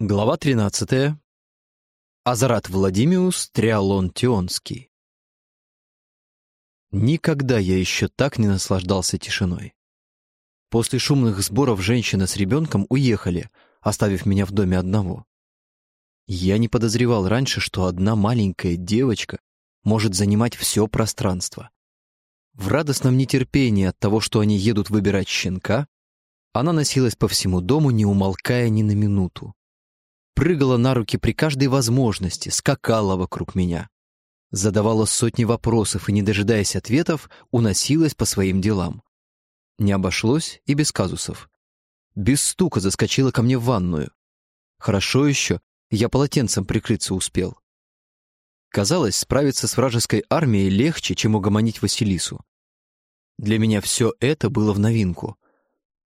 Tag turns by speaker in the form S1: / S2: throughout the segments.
S1: Глава 13. Азарат Владимиус Триалон Тионский. Никогда я еще так не наслаждался тишиной. После шумных сборов женщина с ребенком уехали, оставив меня в доме одного. Я не подозревал раньше, что одна маленькая девочка может занимать все пространство. В радостном нетерпении от того, что они едут выбирать щенка, она носилась по всему дому, не умолкая ни на минуту прыгала на руки при каждой возможности, скакала вокруг меня. Задавала сотни вопросов и, не дожидаясь ответов, уносилась по своим делам. Не обошлось и без казусов. Без стука заскочила ко мне в ванную. Хорошо еще, я полотенцем прикрыться успел. Казалось, справиться с вражеской армией легче, чем угомонить Василису. Для меня все это было в новинку.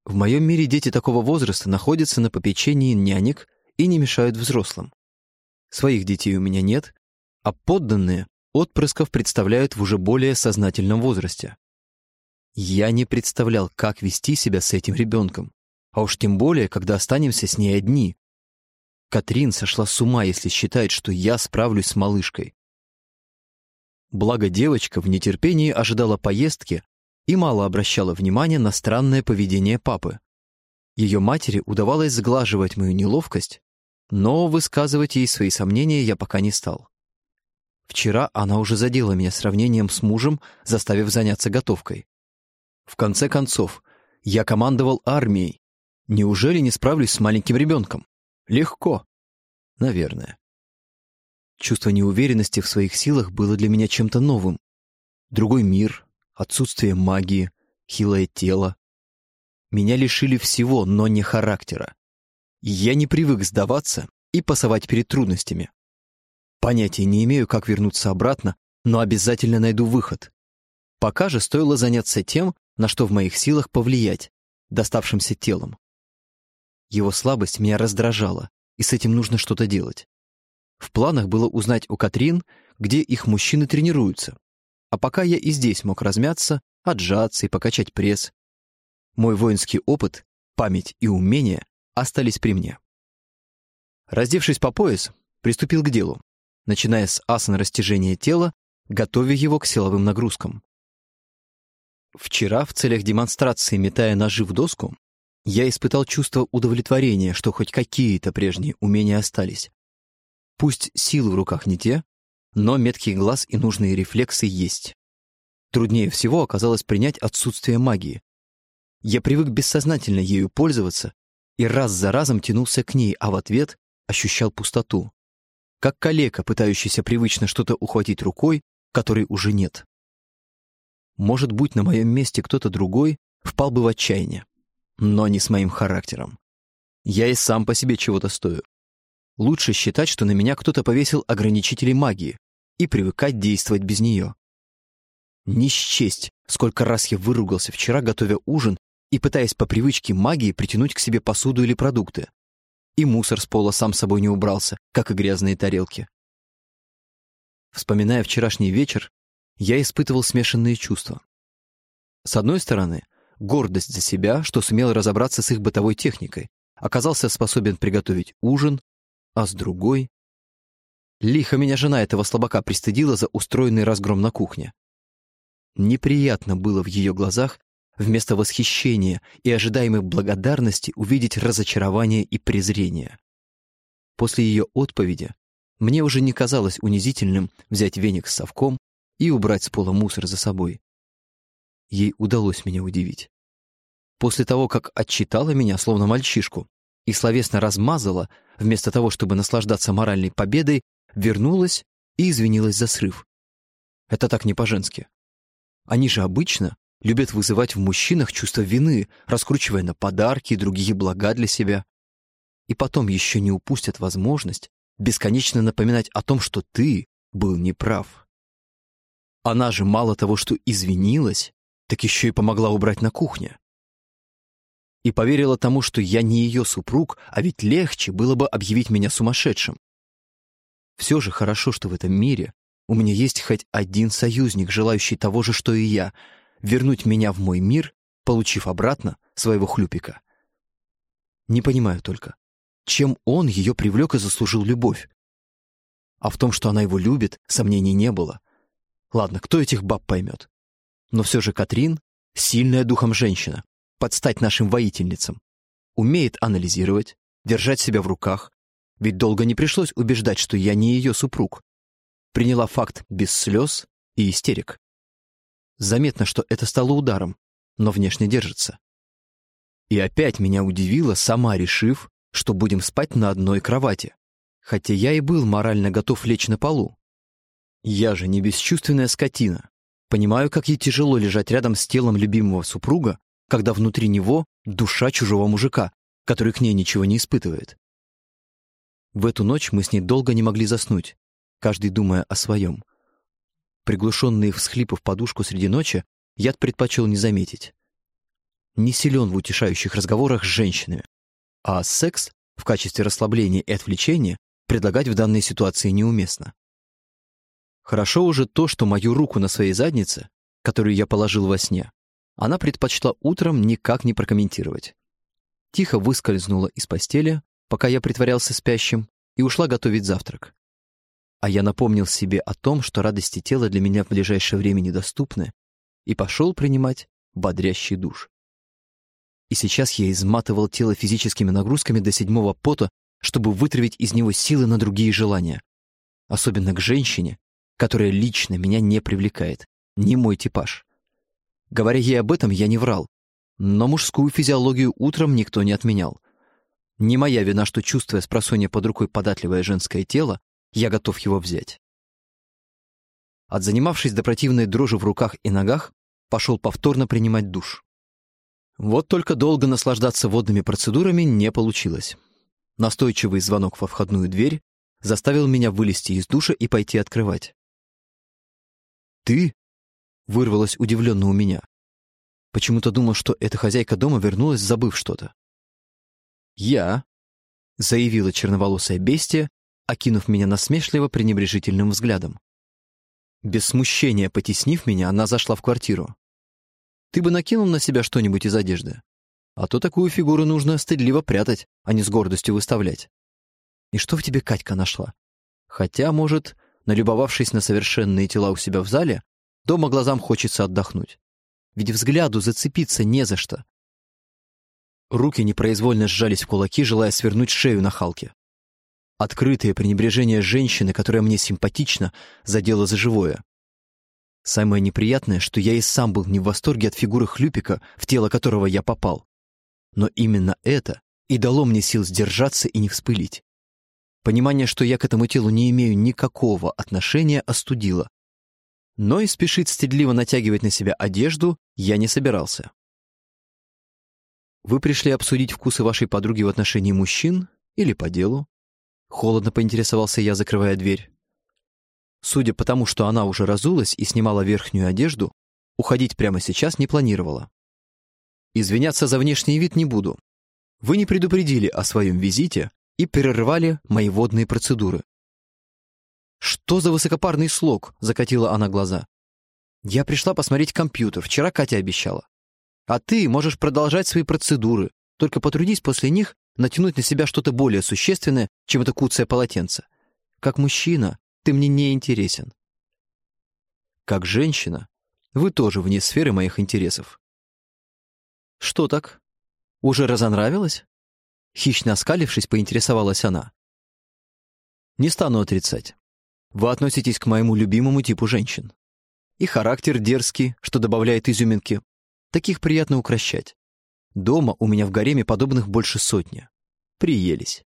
S1: В моем мире дети такого возраста находятся на попечении нянек и не мешают взрослым. Своих детей у меня нет, а подданные отпрысков представляют в уже более сознательном возрасте. Я не представлял, как вести себя с этим ребенком, а уж тем более, когда останемся с ней одни. Катрин сошла с ума, если считает, что я справлюсь с малышкой. Благо девочка в нетерпении ожидала поездки и мало обращала внимания на странное поведение папы. Ее матери удавалось сглаживать мою неловкость, но высказывать ей свои сомнения я пока не стал. Вчера она уже задела меня сравнением с мужем, заставив заняться готовкой. В конце концов, я командовал армией. Неужели не справлюсь с маленьким ребенком? Легко. Наверное. Чувство неуверенности в своих силах было для меня чем-то новым. Другой мир, отсутствие магии, хилое тело, меня лишили всего, но не характера. Я не привык сдаваться и пасовать перед трудностями. Понятия не имею, как вернуться обратно, но обязательно найду выход. Пока же стоило заняться тем, на что в моих силах повлиять, доставшимся телом. Его слабость меня раздражала, и с этим нужно что-то делать. В планах было узнать у Катрин, где их мужчины тренируются. А пока я и здесь мог размяться, отжаться и покачать пресс, мой воинский опыт, память и умения остались при мне. Раздевшись по пояс, приступил к делу, начиная с асан растяжения тела, готовя его к силовым нагрузкам. Вчера, в целях демонстрации, метая ножи в доску, я испытал чувство удовлетворения, что хоть какие-то прежние умения остались. Пусть силы в руках не те, но меткий глаз и нужные рефлексы есть. Труднее всего оказалось принять отсутствие магии, я привык бессознательно ею пользоваться и раз за разом тянулся к ней, а в ответ ощущал пустоту. Как калека, пытающийся привычно что-то ухватить рукой, которой уже нет. Может быть, на моем месте кто-то другой впал бы в отчаяние. Но не с моим характером. Я и сам по себе чего-то стою. Лучше считать, что на меня кто-то повесил ограничители магии и привыкать действовать без нее. Не счесть, сколько раз я выругался вчера, готовя ужин и пытаясь по привычке магии притянуть к себе посуду или продукты. И мусор с пола сам собой не убрался, как и грязные тарелки. Вспоминая вчерашний вечер, я испытывал смешанные чувства. С одной стороны, гордость за себя, что сумел разобраться с их бытовой техникой, оказался способен приготовить ужин, а с другой... Лихо меня жена этого слабака пристыдила за устроенный разгром на кухне. Неприятно было в ее глазах вместо восхищения и ожидаемой благодарности увидеть разочарование и презрение. После ее отповеди мне уже не казалось унизительным взять веник с совком и убрать с пола мусор за собой. Ей удалось меня удивить. После того, как отчитала меня, словно мальчишку, и словесно размазала, вместо того, чтобы наслаждаться моральной победой, вернулась и извинилась за срыв. Это так не по-женски. Они же обычно любят вызывать в мужчинах чувство вины, раскручивая на подарки и другие блага для себя. И потом еще не упустят возможность бесконечно напоминать о том, что ты был неправ. Она же мало того, что извинилась, так еще и помогла убрать на кухне. И поверила тому, что я не ее супруг, а ведь легче было бы объявить меня сумасшедшим. Все же хорошо, что в этом мире у меня есть хоть один союзник, желающий того же, что и я — вернуть меня в мой мир, получив обратно своего хлюпика. Не понимаю только, чем он ее привлек и заслужил любовь. А в том, что она его любит, сомнений не было. Ладно, кто этих баб поймет? Но все же Катрин — сильная духом женщина, подстать нашим воительницам. Умеет анализировать, держать себя в руках, ведь долго не пришлось убеждать, что я не ее супруг. Приняла факт без слез и истерик. Заметно, что это стало ударом, но внешне держится. И опять меня удивило, сама решив, что будем спать на одной кровати, хотя я и был морально готов лечь на полу. Я же не бесчувственная скотина. Понимаю, как ей тяжело лежать рядом с телом любимого супруга, когда внутри него душа чужого мужика, который к ней ничего не испытывает. В эту ночь мы с ней долго не могли заснуть, каждый думая о своем. Приглушенные всхлипы в подушку среди ночи я предпочел не заметить. Не силен в утешающих разговорах с женщинами, а секс в качестве расслабления и отвлечения предлагать в данной ситуации неуместно. Хорошо уже то, что мою руку на своей заднице, которую я положил во сне, она предпочла утром никак не прокомментировать. Тихо выскользнула из постели, пока я притворялся спящим, и ушла готовить завтрак. А я напомнил себе о том, что радости тела для меня в ближайшее время недоступны, и пошел принимать бодрящий душ. И сейчас я изматывал тело физическими нагрузками до седьмого пота, чтобы вытравить из него силы на другие желания. Особенно к женщине, которая лично меня не привлекает, не мой типаж. Говоря ей об этом, я не врал, но мужскую физиологию утром никто не отменял. Не моя вина, что, чувствуя с просонья под рукой податливое женское тело, я готов его взять. Отзанимавшись до противной дрожи в руках и ногах, пошел повторно принимать душ. Вот только долго наслаждаться водными процедурами не получилось. Настойчивый звонок во входную дверь заставил меня вылезти из душа и пойти открывать. «Ты?» — вырвалось удивленно у меня. Почему-то думал, что эта хозяйка дома вернулась, забыв что-то. «Я», — заявила черноволосая бестия, окинув меня насмешливо пренебрежительным взглядом. Без смущения потеснив меня, она зашла в квартиру. «Ты бы накинул на себя что-нибудь из одежды? А то такую фигуру нужно стыдливо прятать, а не с гордостью выставлять. И что в тебе Катька нашла? Хотя, может, налюбовавшись на совершенные тела у себя в зале, дома глазам хочется отдохнуть. Ведь взгляду зацепиться не за что. Руки непроизвольно сжались в кулаки, желая свернуть шею на Халке. Открытое пренебрежение женщины, которая мне симпатична, задело за живое. Самое неприятное, что я и сам был не в восторге от фигуры хлюпика, в тело которого я попал. Но именно это и дало мне сил сдержаться и не вспылить. Понимание, что я к этому телу не имею никакого отношения, остудило. Но и спешить стыдливо натягивать на себя одежду я не собирался. «Вы пришли обсудить вкусы вашей подруги в отношении мужчин или по делу?» Холодно поинтересовался я, закрывая дверь. Судя по тому, что она уже разулась и снимала верхнюю одежду, уходить прямо сейчас не планировала. Извиняться за внешний вид не буду. Вы не предупредили о своем визите и перерывали мои водные процедуры. «Что за высокопарный слог?» — закатила она глаза. «Я пришла посмотреть компьютер, вчера Катя обещала. А ты можешь продолжать свои процедуры, только потрудись после них натянуть на себя что-то более существенное, чем это куцое полотенце. Как мужчина ты мне не интересен. Как женщина вы тоже вне сферы моих интересов. Что так? Уже разонравилась? Хищно оскалившись, поинтересовалась она. Не стану отрицать. Вы относитесь к моему любимому типу женщин. И характер дерзкий, что добавляет изюминки. Таких приятно укращать. Дома у меня в гареме подобных больше сотни. Приелись.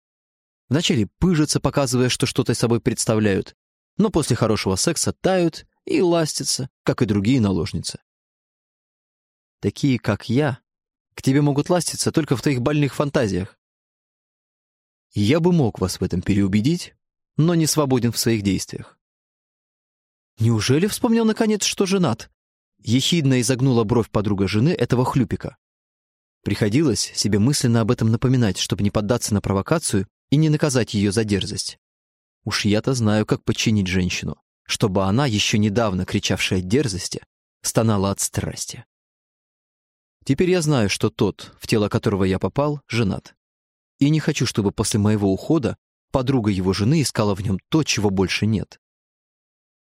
S1: Вначале пыжатся, показывая, что что-то собой представляют, но после хорошего секса тают и ластятся, как и другие наложницы. Такие, как я, к тебе могут ластиться только в твоих больных фантазиях. Я бы мог вас в этом переубедить, но не свободен в своих действиях. Неужели вспомнил наконец, что женат? Ехидно изогнула бровь подруга жены этого хлюпика. Приходилось себе мысленно об этом напоминать, чтобы не поддаться на провокацию и не наказать ее за дерзость. Уж я-то знаю, как подчинить женщину, чтобы она, еще недавно кричавшая дерзости, стонала от страсти. Теперь я знаю, что тот, в тело которого я попал, женат. и не хочу, чтобы после моего ухода подруга его жены искала в нем то, чего больше нет.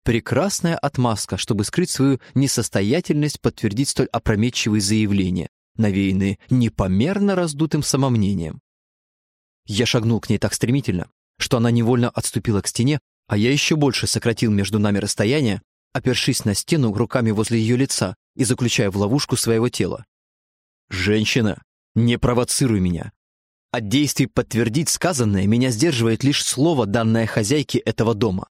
S1: Прекрасная отмазка, чтобы скрыть свою несостоятельность, подтвердить столь опрометчивые заявления, навеянные непомерно раздутым самомнением. Я шагнул к ней так стремительно, что она невольно отступила к стене, а я еще больше сократил между нами расстояние, опершись на стену руками возле ее лица и заключая в ловушку своего тела. «Женщина, не провоцируй меня. От действий подтвердить сказанное меня сдерживает лишь слово, данное хозяйке этого дома.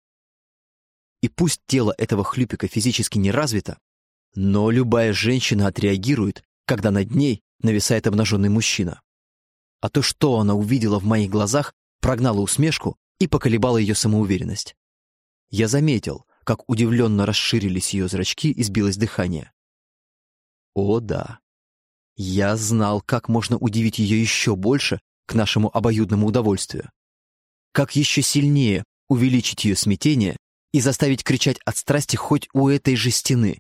S1: И пусть тело этого хлюпика физически не развито, но любая женщина отреагирует, когда над ней нависает обнаженный мужчина. А то, что она увидела в моих глазах, прогнало усмешку и поколебало ее самоуверенность. Я заметил, как удивленно расширились ее зрачки и сбилось дыхание. О да, я знал, как можно удивить ее еще больше к нашему обоюдному удовольствию. Как еще сильнее увеличить ее смятение и заставить кричать от страсти хоть у этой же стены.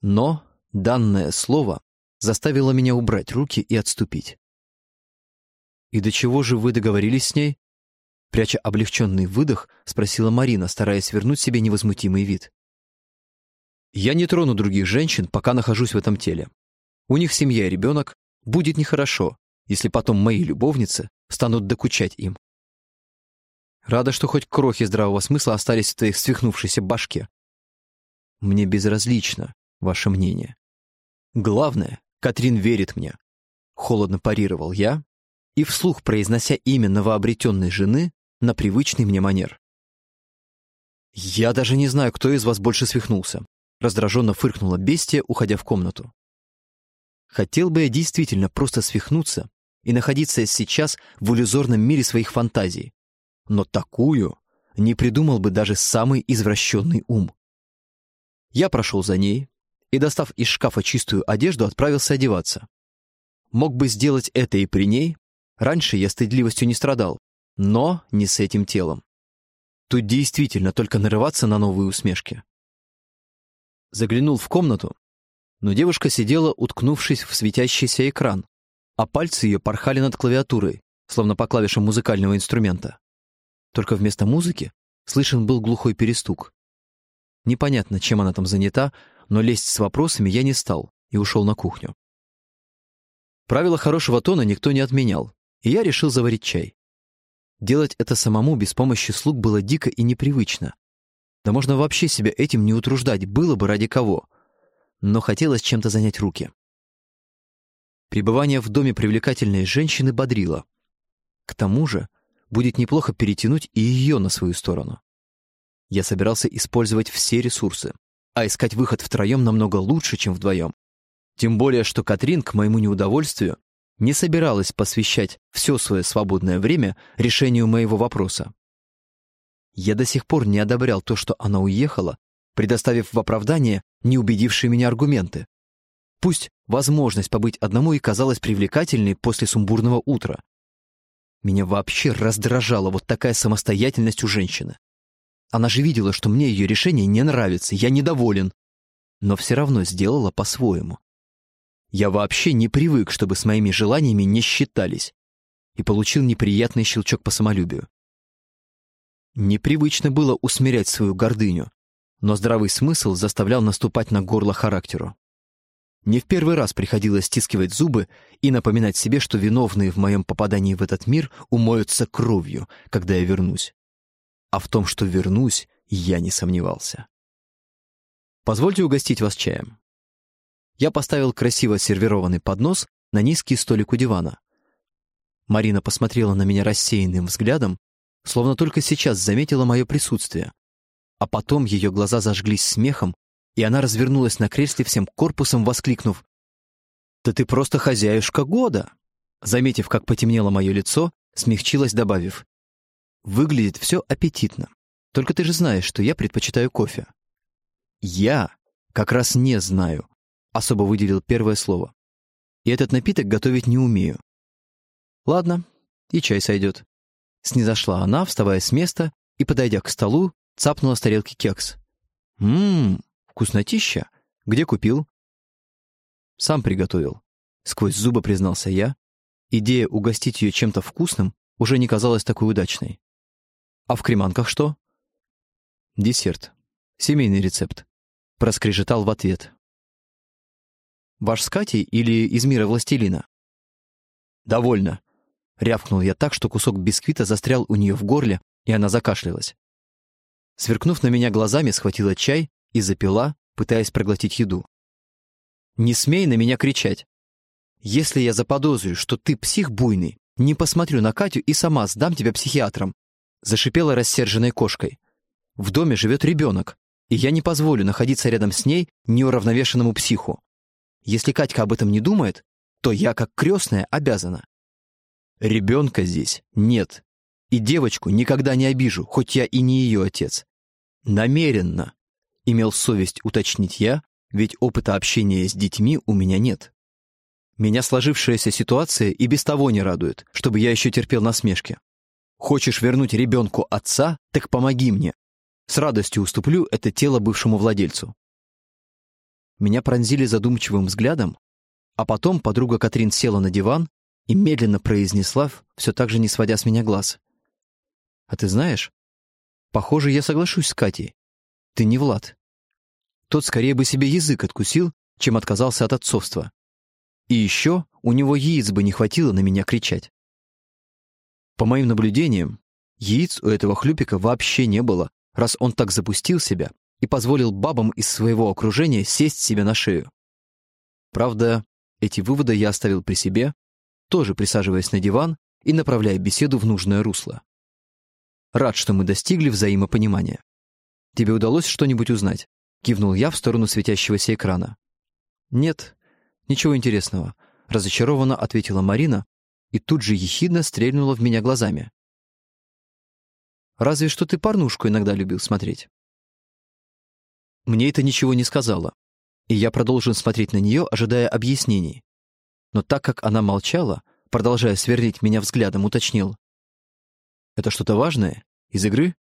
S1: Но данное слово заставило меня убрать руки и отступить. «И до чего же вы договорились с ней?» Пряча облегченный выдох, спросила Марина, стараясь вернуть себе невозмутимый вид. «Я не трону других женщин, пока нахожусь в этом теле. У них семья и ребенок. Будет нехорошо, если потом мои любовницы станут докучать им. Рада, что хоть крохи здравого смысла остались в твоей свихнувшейся башке. Мне безразлично ваше мнение. Главное, Катрин верит мне. Холодно парировал я и вслух произнося имя новообретенной жены на привычный мне манер. «Я даже не знаю, кто из вас больше свихнулся», раздраженно фыркнула бестия, уходя в комнату. Хотел бы я действительно просто свихнуться и находиться сейчас в иллюзорном мире своих фантазий, но такую не придумал бы даже самый извращенный ум. Я прошел за ней и, достав из шкафа чистую одежду, отправился одеваться. Мог бы сделать это и при ней, раньше я стыдливостью не страдал, но не с этим телом. Тут действительно только нарываться на новые усмешки. Заглянул в комнату, но девушка сидела, уткнувшись в светящийся экран, а пальцы ее порхали над клавиатурой, словно по клавишам музыкального инструмента. Только вместо музыки слышен был глухой перестук. Непонятно, чем она там занята, но лезть с вопросами я не стал и ушел на кухню. Правила хорошего тона никто не отменял, и я решил заварить чай. Делать это самому без помощи слуг было дико и непривычно. Да можно вообще себя этим не утруждать, было бы ради кого. Но хотелось чем-то занять руки. Пребывание в доме привлекательной женщины бодрило. К тому же будет неплохо перетянуть и ее на свою сторону. Я собирался использовать все ресурсы, а искать выход втроем намного лучше, чем вдвоем. Тем более, что Катрин, к моему неудовольствию, не собиралась посвящать все свое свободное время решению моего вопроса. Я до сих пор не одобрял то, что она уехала, предоставив в оправдание неубедившие меня аргументы. Пусть возможность побыть одному и казалась привлекательной после сумбурного утра, меня вообще раздражала вот такая самостоятельность у женщины. Она же видела, что мне ее решение не нравится, я недоволен, но все равно сделала по-своему. Я вообще не привык, чтобы с моими желаниями не считались, и получил неприятный щелчок по самолюбию. Непривычно было усмирять свою гордыню, но здравый смысл заставлял наступать на горло характеру. Не в первый раз приходилось стискивать зубы и напоминать себе, что виновные в моем попадании в этот мир умоются кровью, когда я вернусь. А в том, что вернусь, я не сомневался. Позвольте угостить вас чаем. Я поставил красиво сервированный поднос на низкий столик у дивана. Марина посмотрела на меня рассеянным взглядом, словно только сейчас заметила мое присутствие. А потом ее глаза зажглись смехом, и она развернулась на кресле всем корпусом, воскликнув «Да ты просто хозяюшка года!» Заметив, как потемнело мое лицо, смягчилась, добавив «Выглядит все аппетитно. Только ты же знаешь, что я предпочитаю кофе». «Я как раз не знаю», — особо выделил первое слово. «И этот напиток готовить не умею». «Ладно, и чай сойдет». Снизошла она, вставая с места, и, подойдя к столу, цапнула с тарелки кекс. «Ммм, Вкуснотища? Где купил? Сам приготовил. Сквозь зубы признался я Идея угостить ее чем-то вкусным уже не казалась такой удачной. «А в креманках что?» «Десерт. Семейный рецепт», — проскрежетал в ответ. «Ваш с Катей или из мира властелина?» «Довольно», — рявкнул я так, что кусок бисквита застрял у нее в горле, и она закашлялась. Сверкнув на меня глазами, схватила чай и запила, пытаясь проглотить еду. «Не смей на меня кричать. Если я заподозрю, что ты псих буйный, не посмотрю на Катю и сама сдам тебя психиатрам», зашипела рассерженной кошкой. «В доме живет ребенок, и я не позволю находиться рядом с ней неуравновешенному психу. Если Катька об этом не думает, то я, как крестная, обязана». «Ребенка здесь нет, и девочку никогда не обижу, хоть я и не ее отец. Намеренно, имел совесть уточнить я, ведь опыта общения с детьми у меня нет. Меня сложившаяся ситуация и без того не радует, чтобы я еще терпел насмешки. Хочешь вернуть ребенку отца, так помоги мне. С радостью уступлю это тело бывшему владельцу. Меня пронзили задумчивым взглядом, а потом подруга Катрин села на диван и медленно произнесла, все так же не сводя с меня глаз. «А ты знаешь, Похоже, я соглашусь с Катей. Ты не Влад. Тот скорее бы себе язык откусил, чем отказался от отцовства. И еще у него яиц бы не хватило на меня кричать. По моим наблюдениям, яиц у этого хлюпика вообще не было, раз он так запустил себя и позволил бабам из своего окружения сесть себе на шею. Правда, эти выводы я оставил при себе, тоже присаживаясь на диван и направляя беседу в нужное русло. Рад, что мы достигли взаимопонимания. Тебе удалось что-нибудь узнать?» Кивнул я в сторону светящегося экрана. «Нет, ничего интересного», — разочарованно ответила Марина и тут же ехидно стрельнула в меня глазами. «Разве что ты порнушку иногда любил смотреть». Мне это ничего не сказала, и я продолжил смотреть на нее, ожидая объяснений. Но так как она молчала, продолжая сверлить меня взглядом, уточнил. Это что-то важное? Из игры?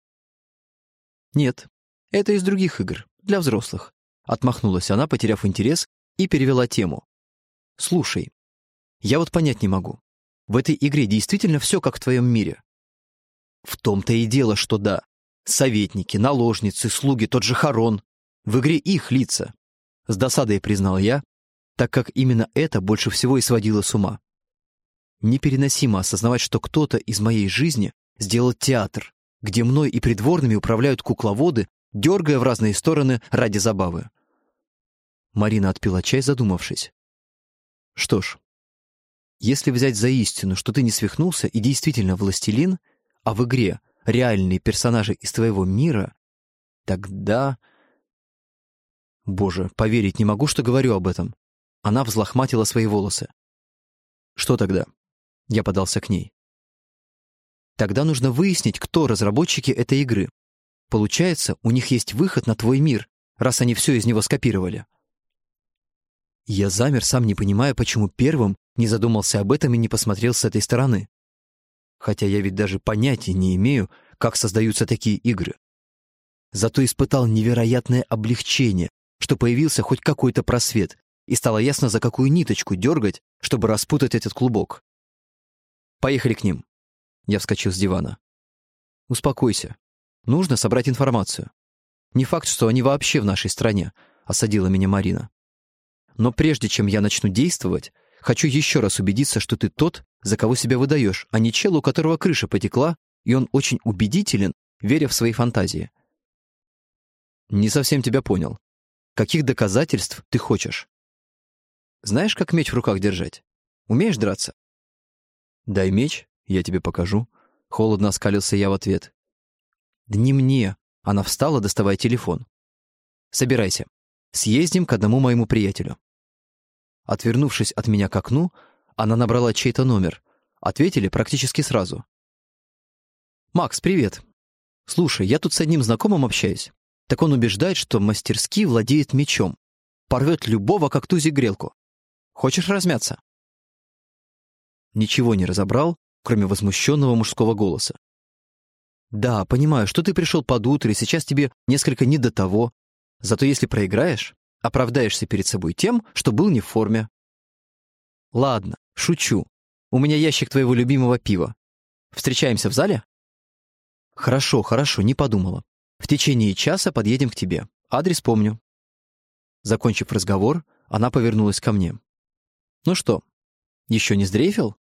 S1: Нет, это из других игр, для взрослых. Отмахнулась она, потеряв интерес, и перевела тему. Слушай, я вот понять не могу. В этой игре действительно все как в твоем мире? В том-то и дело, что да. Советники, наложницы, слуги, тот же Харон. В игре их лица. С досадой признал я, так как именно это больше всего и сводило с ума. Непереносимо осознавать, что кто-то из моей жизни сделать театр, где мной и придворными управляют кукловоды, дергая в разные стороны ради забавы. Марина отпила чай, задумавшись. Что ж, если взять за истину, что ты не свихнулся и действительно властелин, а в игре реальные персонажи из твоего мира, тогда... Боже, поверить не могу, что говорю об этом. Она взлохматила свои волосы. Что тогда? Я подался к ней. Тогда нужно выяснить, кто разработчики этой игры. Получается, у них есть выход на твой мир, раз они все из него скопировали. Я замер, сам не понимая, почему первым не задумался об этом и не посмотрел с этой стороны. Хотя я ведь даже понятия не имею, как создаются такие игры. Зато испытал невероятное облегчение, что появился хоть какой-то просвет, и стало ясно, за какую ниточку дергать, чтобы распутать этот клубок. Поехали к ним. Я вскочил с дивана. «Успокойся. Нужно собрать информацию. Не факт, что они вообще в нашей стране», — осадила меня Марина. «Но прежде чем я начну действовать, хочу еще раз убедиться, что ты тот, за кого себя выдаешь, а не чел, у которого крыша потекла, и он очень убедителен, веря в свои фантазии». «Не совсем тебя понял. Каких доказательств ты хочешь?» «Знаешь, как меч в руках держать? Умеешь драться?» «Дай меч, я тебе покажу». Холодно оскалился я в ответ. «Да не мне». Она встала, доставая телефон. «Собирайся. Съездим к одному моему приятелю». Отвернувшись от меня к окну, она набрала чей-то номер. Ответили практически сразу. «Макс, привет. Слушай, я тут с одним знакомым общаюсь. Так он убеждает, что мастерски владеет мечом. Порвет любого, как тузик грелку. Хочешь размяться?» Ничего не разобрал, кроме возмущенного мужского голоса. «Да, понимаю, что ты пришел под утро, и сейчас тебе несколько не до того. Зато если проиграешь, оправдаешься перед собой тем, что был не в форме». «Ладно, шучу. У меня ящик твоего любимого пива. Встречаемся в зале?» «Хорошо, хорошо, не подумала. В течение часа подъедем к тебе. Адрес помню». Закончив разговор, она повернулась ко мне. «Ну что, еще не сдрейфил?»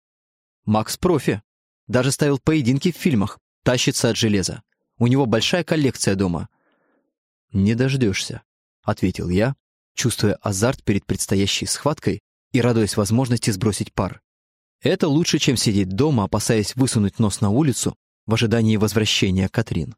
S1: «Макс профи. Даже ставил поединки в фильмах. Тащится от железа. У него большая коллекция дома». «Не дождешься», — ответил я, чувствуя азарт перед предстоящей схваткой и радуясь возможности сбросить пар. Это лучше, чем сидеть дома, опасаясь высунуть нос на улицу в ожидании возвращения Катрин.